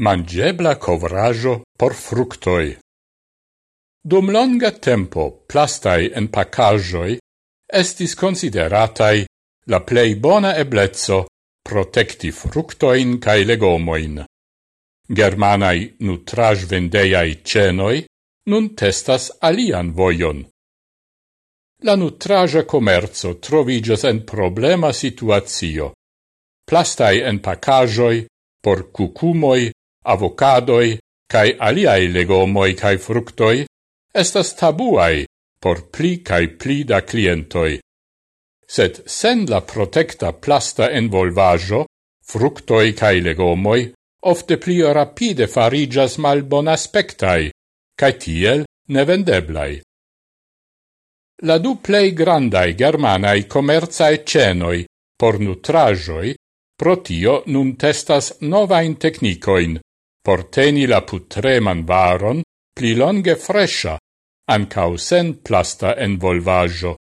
mangebla covrajo por fructoi. Dum longa tempo plastai en pacajoi estis consideratai la plei bona eblezzo protecti fructoin cae legomoin. Germanai nutraj vendeiai cenoi nun testas alian voion. La nutraja commerzo trovigas en problema situatio. Plastai en pacajoi por cucumoi avocadoi cae aliai legomoi cae fructoi estas tabuai por pli cae pli da clientoi. Sed sen la protecta plasta envolvajo, fructoi cae legomoi ofte pli rapide farigas mal bon aspectai, cae tiel nevendeblai. La du plei grandai germanai comerzae cenoi por nutrajoi, protio nun testas novain technicoin, porteni la putreman varon pli longe fresha, ancau sen plasta envolvaggio.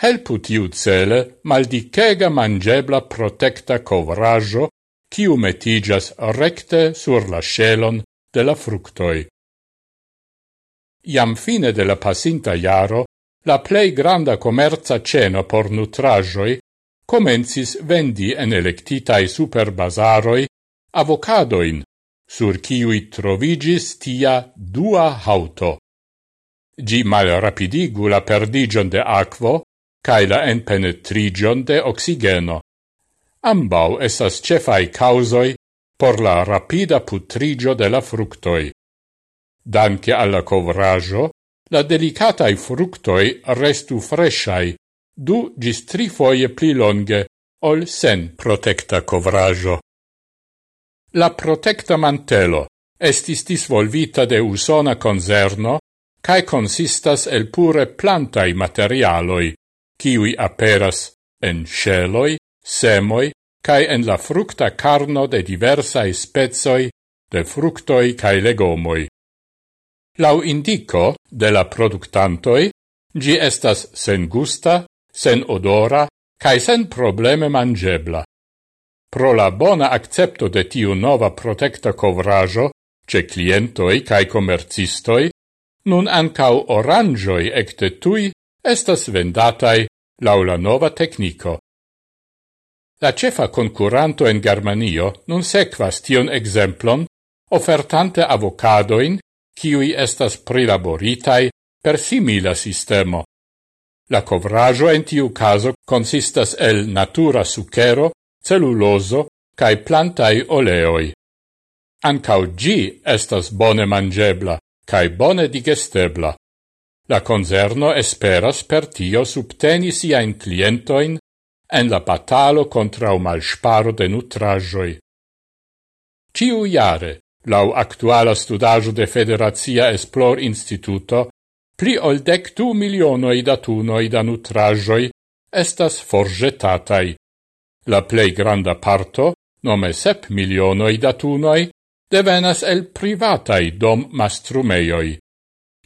Helpu tiu cele maldicega mangebla protecta covraggio ciu metigas recte sur la scelon de la fructoi. Iam fine de la pasinta iaro, la plei granda comerza ceno por nutrajoi comencis vendi en electitai superbazaroi avocadoin, sur ciui trovigis tia dua hauto. Gi mal rapidigu la perdigion de aquo cae la enpenetrigion de oxigeno. Ambau esas cefai causoi por la rapida putrigio de la fructoi. Danke alla covrajo, la delicatai fructoi restu fresciai, du gis tri foie pli longe, ol sen protecta covrajo. La protecta mantelo estis disvolvita de usona concerno cae consistas el pure plantai materialoi, kiwi aperas en sceloi, semoi, cae en la fructa carno de diversae spezoi de fructoi cae legomoi. Lau indico de la productantoi, gi estas sen gusta, sen odora, cae sen probleme mangebla. Pro la bona accepto de tiu nova protecta covrajo, ce clientoi cae comercistoi, nun ancau orangioi ecte tui estas vendatai laula nova tecnico. La cefa concuranto en Germanio nun sequas tion exemplon, ofertante avocadoin, kiui estas prilaboritai per simila sistemo. La covrajo en tiu caso consistas el natura sucero celluloso cae plantai oleoi. Ancau gi estas bone mangebla cae bone digestebla. La concerno esperas per tio subteni siain clientoin en la batalo contra un malsparo de nutrajoi. Ciu iare, lau actuala studaggio de Federazia Esplor Instituto, pli ol dec du milionoi da tunoi da nutrajoi estas forgetatai La plei granda parto, nome sep milionoi datunoi, devenas el privatai dom mastrumeioi.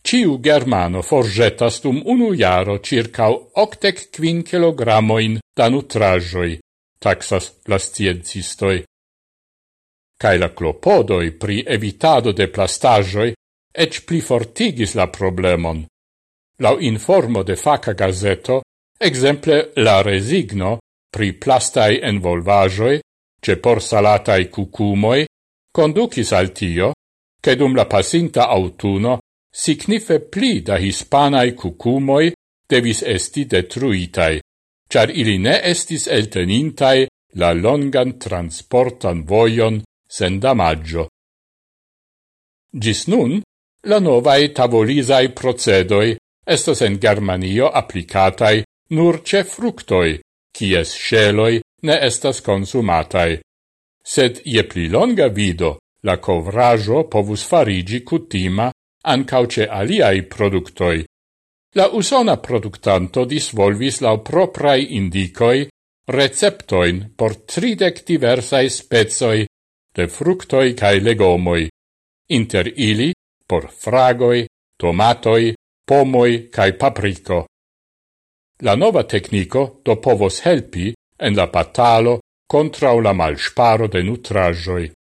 Ciu germano forgetas dum unu jaro circa octec quin kilogramoin da nutrajoi, taxas la sciencistoi. Cai la clopodoi pri evitado de plastajoi ec pli fortigis la problemon. Lau informo de faca gazeto, exemple la resigno, pri plastai envolvajoi, ce por salatai cucumoi, conducis al tio, che dum la pasinta autuno signife pli da hispanai cucumoi devis esti detruitai, char ili ne estis eltenintai la longan transportan voion sen damaggio. Gis nun, la novae tavolisai procedoi estos en Germanio applicatai nur ce fructoi, cies sceloi ne estas consumatai. Sed je pli longa vido, la covrajo povus farigi cutima ancauce aliai productoi. La usona productanto disvolvis lau proprai indicoi receptoin por tridec diversae spezoi de fructoi cae legomoi, inter ili por fragoi, tomatoi, pomoi cae papriko. La nova tecnico do povos helpi en la batalo contra la malsparo de nutrajoi.